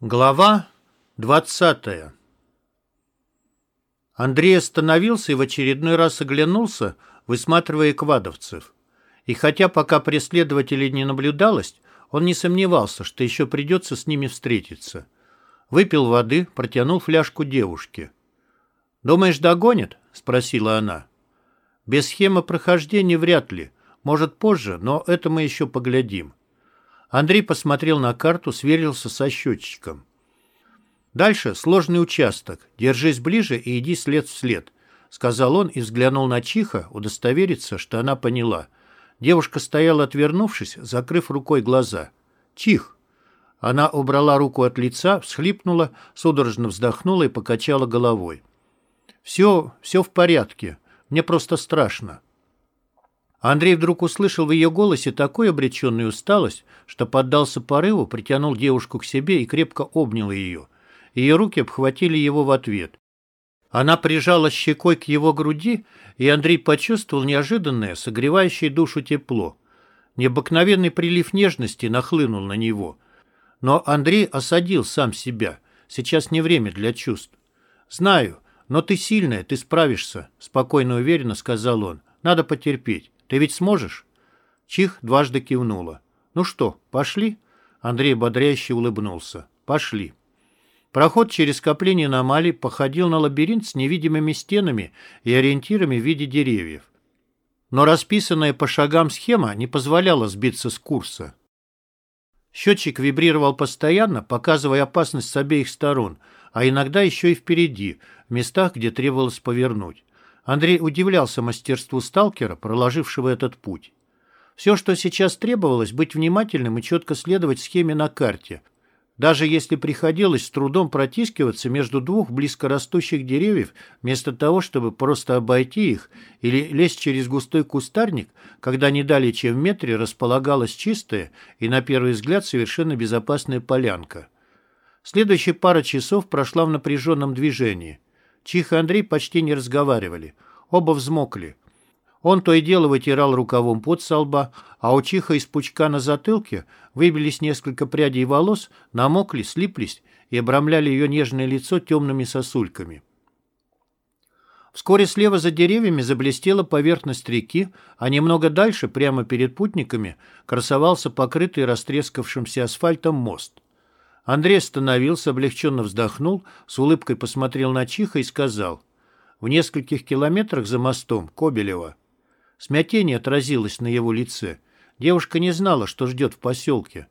Глава 20 Андрей остановился и в очередной раз оглянулся, высматривая квадовцев. И хотя пока преследователей не наблюдалось, он не сомневался, что еще придется с ними встретиться. Выпил воды, протянул фляжку девушке. «Думаешь, догонит?» — спросила она. «Без схемы прохождения вряд ли. Может, позже, но это мы еще поглядим. Андрей посмотрел на карту, сверился со счетчиком. «Дальше сложный участок. Держись ближе и иди след в след», — сказал он и взглянул на Чиха, удостовериться, что она поняла. Девушка стояла, отвернувшись, закрыв рукой глаза. «Чих!» Она убрала руку от лица, всхлипнула, судорожно вздохнула и покачала головой. «Все, все в порядке. Мне просто страшно». Андрей вдруг услышал в ее голосе такую обреченную усталость, что поддался порыву, притянул девушку к себе и крепко обнял ее. Ее руки обхватили его в ответ. Она прижала щекой к его груди, и Андрей почувствовал неожиданное, согревающее душу тепло. Необыкновенный прилив нежности нахлынул на него. Но Андрей осадил сам себя. Сейчас не время для чувств. «Знаю, но ты сильная, ты справишься», — спокойно и уверенно сказал он. «Надо потерпеть. Ты ведь сможешь?» Чих дважды кивнула. «Ну что, пошли?» Андрей бодряще улыбнулся. «Пошли». Проход через скопление аномалий походил на лабиринт с невидимыми стенами и ориентирами в виде деревьев. Но расписанная по шагам схема не позволяла сбиться с курса. Счетчик вибрировал постоянно, показывая опасность с обеих сторон, а иногда еще и впереди, в местах, где требовалось повернуть. Андрей удивлялся мастерству сталкера, проложившего этот путь. Все, что сейчас требовалось, быть внимательным и четко следовать схеме на карте, даже если приходилось с трудом протискиваться между двух близкорастущих деревьев, вместо того, чтобы просто обойти их или лезть через густой кустарник, когда не далее чем в метре располагалась чистая и, на первый взгляд, совершенно безопасная полянка. Следующая пара часов прошла в напряженном движении – Чих и Андрей почти не разговаривали. Оба взмокли. Он то и дело вытирал рукавом пот со лба, а у Чиха из пучка на затылке выбились несколько прядей волос, намокли, слиплись и обрамляли ее нежное лицо темными сосульками. Вскоре слева за деревьями заблестела поверхность реки, а немного дальше, прямо перед путниками, красовался покрытый растрескавшимся асфальтом мост. Андрей остановился, облегченно вздохнул, с улыбкой посмотрел на Чиха и сказал, «В нескольких километрах за мостом Кобелева». Смятение отразилось на его лице. Девушка не знала, что ждет в поселке.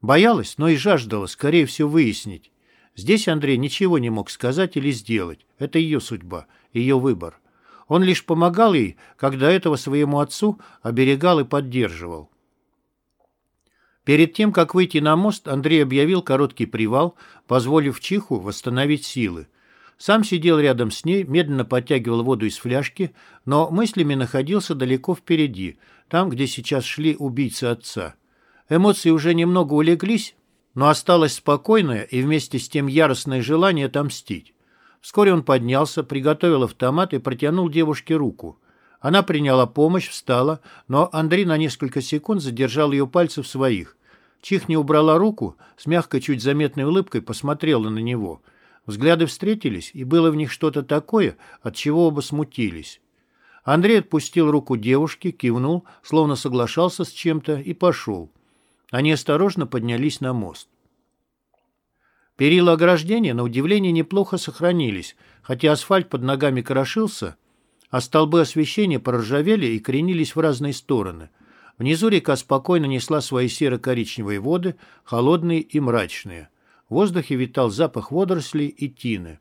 Боялась, но и жаждала, скорее всего, выяснить. Здесь Андрей ничего не мог сказать или сделать. Это ее судьба, ее выбор. Он лишь помогал ей, когда этого своему отцу оберегал и поддерживал. Перед тем, как выйти на мост, Андрей объявил короткий привал, позволив Чиху восстановить силы. Сам сидел рядом с ней, медленно подтягивал воду из фляжки, но мыслями находился далеко впереди, там, где сейчас шли убийцы отца. Эмоции уже немного улеглись, но осталось спокойное и вместе с тем яростное желание отомстить. Вскоре он поднялся, приготовил автомат и протянул девушке руку. Она приняла помощь, встала, но Андрей на несколько секунд задержал ее пальцы в своих. Чих не убрала руку, с мягкой, чуть заметной улыбкой посмотрела на него. Взгляды встретились, и было в них что-то такое, от чего оба смутились. Андрей отпустил руку девушки, кивнул, словно соглашался с чем-то, и пошел. Они осторожно поднялись на мост. Перила ограждения, на удивление, неплохо сохранились, хотя асфальт под ногами крошился, а столбы освещения проржавели и кренились в разные стороны. Внизу река спокойно несла свои серо-коричневые воды, холодные и мрачные. В воздухе витал запах водорослей и тины.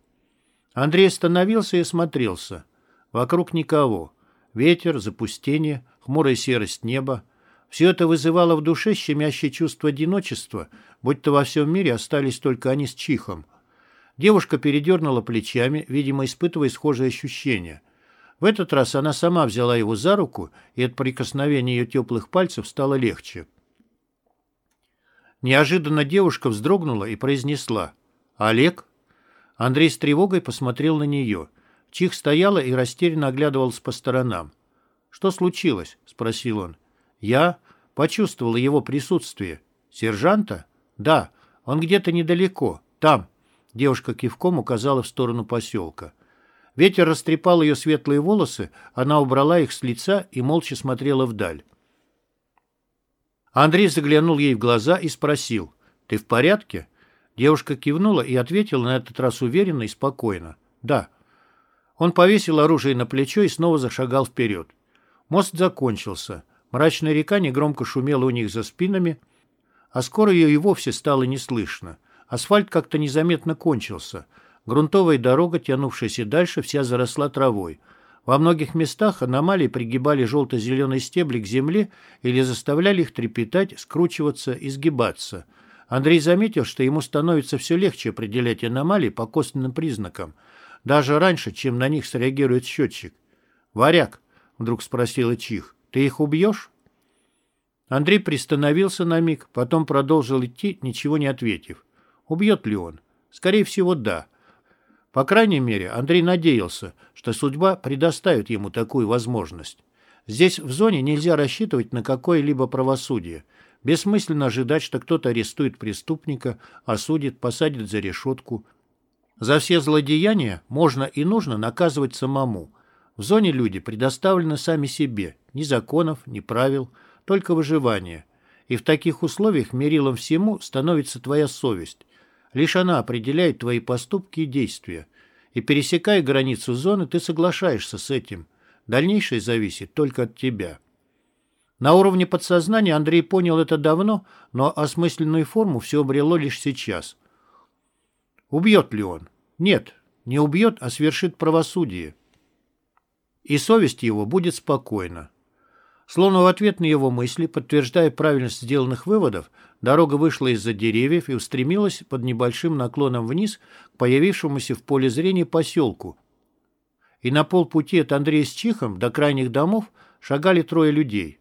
Андрей остановился и осмотрелся. Вокруг никого. Ветер, запустение, хмурая серость неба. Все это вызывало в душе щемящее чувство одиночества, будь то во всем мире остались только они с Чихом. Девушка передернула плечами, видимо, испытывая схожие ощущения – в этот раз она сама взяла его за руку, и от прикосновения ее теплых пальцев стало легче. Неожиданно девушка вздрогнула и произнесла «Олег?». Андрей с тревогой посмотрел на нее. Чих стояла и растерянно оглядывалась по сторонам. «Что случилось?» — спросил он. «Я почувствовала его присутствие. Сержанта?» «Да. Он где-то недалеко. Там». Девушка кивком указала в сторону поселка. Ветер растрепал ее светлые волосы, она убрала их с лица и молча смотрела вдаль. Андрей заглянул ей в глаза и спросил, «Ты в порядке?» Девушка кивнула и ответила на этот раз уверенно и спокойно, «Да». Он повесил оружие на плечо и снова зашагал вперед. Мост закончился. Мрачная река негромко шумела у них за спинами, а скоро ее и вовсе стало не слышно. Асфальт как-то незаметно кончился. Грунтовая дорога, тянувшаяся дальше, вся заросла травой. Во многих местах аномалии пригибали желто-зеленые стебли к земле или заставляли их трепетать, скручиваться, изгибаться. Андрей заметил, что ему становится все легче определять аномалии по косвенным признакам, даже раньше, чем на них среагирует счетчик. «Варяг», — вдруг спросила Чих, — «ты их убьешь?» Андрей приостановился на миг, потом продолжил идти, ничего не ответив. Убьет ли он? Скорее всего, да. По крайней мере, Андрей надеялся, что судьба предоставит ему такую возможность. Здесь, в зоне, нельзя рассчитывать на какое-либо правосудие. Бессмысленно ожидать, что кто-то арестует преступника, осудит, посадит за решетку. За все злодеяния можно и нужно наказывать самому. В зоне люди предоставлены сами себе. Ни законов, ни правил, только выживание. И в таких условиях мерилом всему становится твоя совесть. Лишь она определяет твои поступки и действия. И пересекая границу зоны, ты соглашаешься с этим. Дальнейшее зависит только от тебя. На уровне подсознания Андрей понял это давно, но осмысленную форму все обрело лишь сейчас. Убьет ли он? Нет, не убьет, а свершит правосудие. И совесть его будет спокойна. Словно в ответ на его мысли, подтверждая правильность сделанных выводов, дорога вышла из-за деревьев и устремилась под небольшим наклоном вниз к появившемуся в поле зрения поселку. И на полпути от Андрея с Чихом до крайних домов шагали трое людей.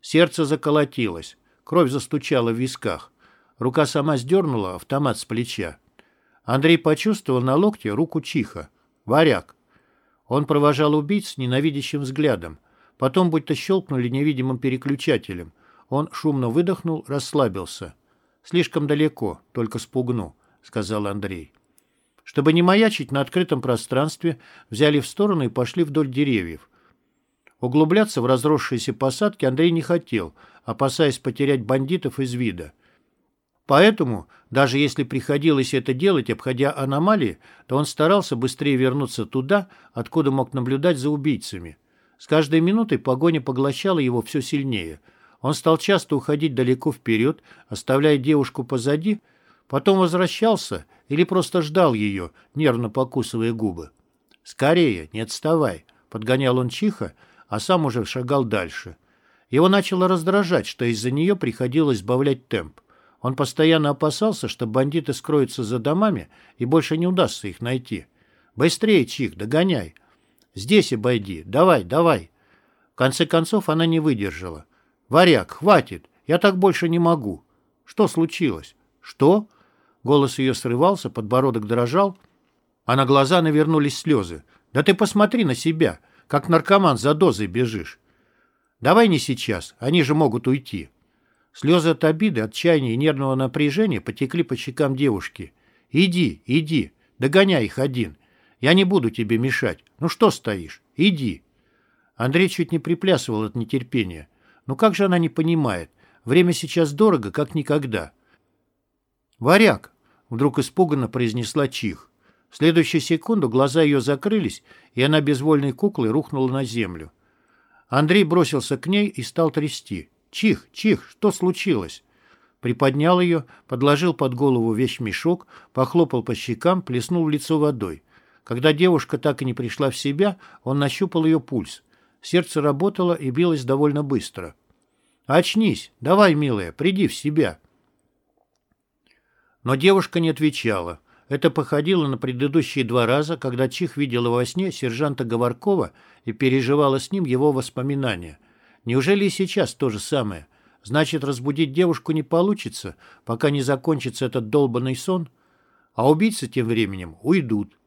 Сердце заколотилось, кровь застучала в висках. Рука сама сдернула автомат с плеча. Андрей почувствовал на локте руку Чиха. Варяг. Он провожал убийц ненавидящим взглядом. Потом будто щелкнули невидимым переключателем. Он шумно выдохнул, расслабился. «Слишком далеко, только спугну», — сказал Андрей. Чтобы не маячить на открытом пространстве, взяли в сторону и пошли вдоль деревьев. Углубляться в разросшиеся посадки Андрей не хотел, опасаясь потерять бандитов из вида. Поэтому, даже если приходилось это делать, обходя аномалии, то он старался быстрее вернуться туда, откуда мог наблюдать за убийцами. С каждой минутой погоня поглощала его все сильнее. Он стал часто уходить далеко вперед, оставляя девушку позади, потом возвращался или просто ждал ее, нервно покусывая губы. «Скорее, не отставай», — подгонял он чихо, а сам уже шагал дальше. Его начало раздражать, что из-за нее приходилось сбавлять темп. Он постоянно опасался, что бандиты скроются за домами и больше не удастся их найти. «Быстрее, Чих, догоняй!» Здесь обойди. Давай, давай. В конце концов она не выдержала. Варяг, хватит. Я так больше не могу. Что случилось? Что? Голос ее срывался, подбородок дрожал, а на глаза навернулись слезы. Да ты посмотри на себя, как наркоман за дозой бежишь. Давай не сейчас, они же могут уйти. Слезы от обиды, отчаяния и нервного напряжения потекли по щекам девушки. Иди, иди, догоняй их один. Я не буду тебе мешать. Ну что стоишь? Иди. Андрей чуть не приплясывал от нетерпения. Ну как же она не понимает? Время сейчас дорого, как никогда. «Варяг!» — вдруг испуганно произнесла Чих. В следующую секунду глаза ее закрылись, и она безвольной куклой рухнула на землю. Андрей бросился к ней и стал трясти. «Чих, чих, что случилось?» Приподнял ее, подложил под голову вещмешок, похлопал по щекам, плеснул в лицо водой. Когда девушка так и не пришла в себя, он нащупал ее пульс. Сердце работало и билось довольно быстро. «Очнись! Давай, милая, приди в себя!» Но девушка не отвечала. Это походило на предыдущие два раза, когда Чих видела во сне сержанта Говоркова и переживала с ним его воспоминания. Неужели и сейчас то же самое? Значит, разбудить девушку не получится, пока не закончится этот долбанный сон? А убийцы тем временем уйдут.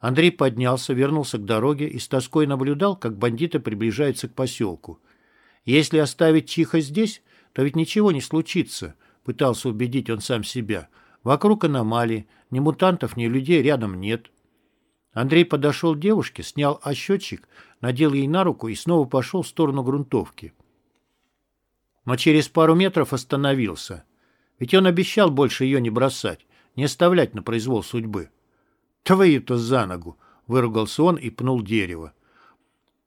Андрей поднялся, вернулся к дороге и с тоской наблюдал, как бандиты приближаются к поселку. «Если оставить Чиха здесь, то ведь ничего не случится», — пытался убедить он сам себя. Вокруг аномалии, ни мутантов, ни людей рядом нет. Андрей подошел к девушке, снял ощетчик, надел ей на руку и снова пошел в сторону грунтовки. Но через пару метров остановился. Ведь он обещал больше ее не бросать, не оставлять на произвол судьбы. «Твою-то за ногу!» — выругался он и пнул дерево.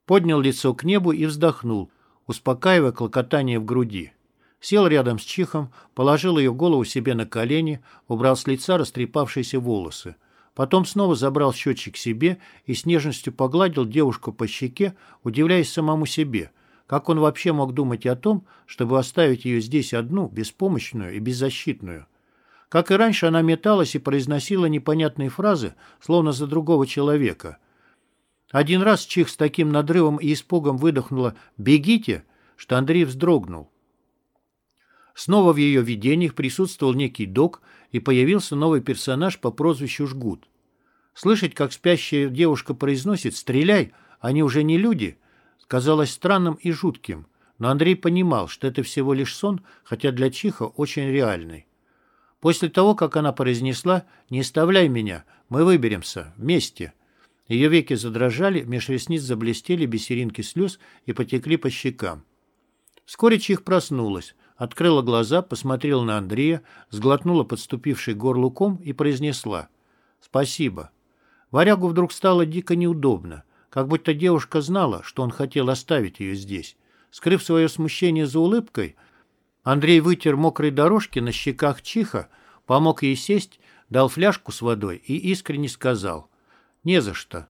Поднял лицо к небу и вздохнул, успокаивая клокотание в груди. Сел рядом с Чихом, положил ее голову себе на колени, убрал с лица растрепавшиеся волосы. Потом снова забрал счетчик себе и с нежностью погладил девушку по щеке, удивляясь самому себе. Как он вообще мог думать о том, чтобы оставить ее здесь одну, беспомощную и беззащитную? Как и раньше, она металась и произносила непонятные фразы, словно за другого человека. Один раз Чих с таким надрывом и испугом выдохнула «Бегите!», что Андрей вздрогнул. Снова в ее видениях присутствовал некий док, и появился новый персонаж по прозвищу Жгут. Слышать, как спящая девушка произносит «Стреляй!», они уже не люди, казалось странным и жутким, но Андрей понимал, что это всего лишь сон, хотя для Чиха очень реальный. После того, как она произнесла «Не оставляй меня, мы выберемся, вместе», ее веки задрожали, меж ресниц заблестели бисеринки слез и потекли по щекам. Вскоре Чих проснулась, открыла глаза, посмотрела на Андрея, сглотнула подступивший горлуком и произнесла «Спасибо». Варягу вдруг стало дико неудобно, как будто девушка знала, что он хотел оставить ее здесь. Скрыв свое смущение за улыбкой, Андрей вытер мокрые дорожки на щеках Чиха, помог ей сесть, дал фляжку с водой и искренне сказал «Не за что».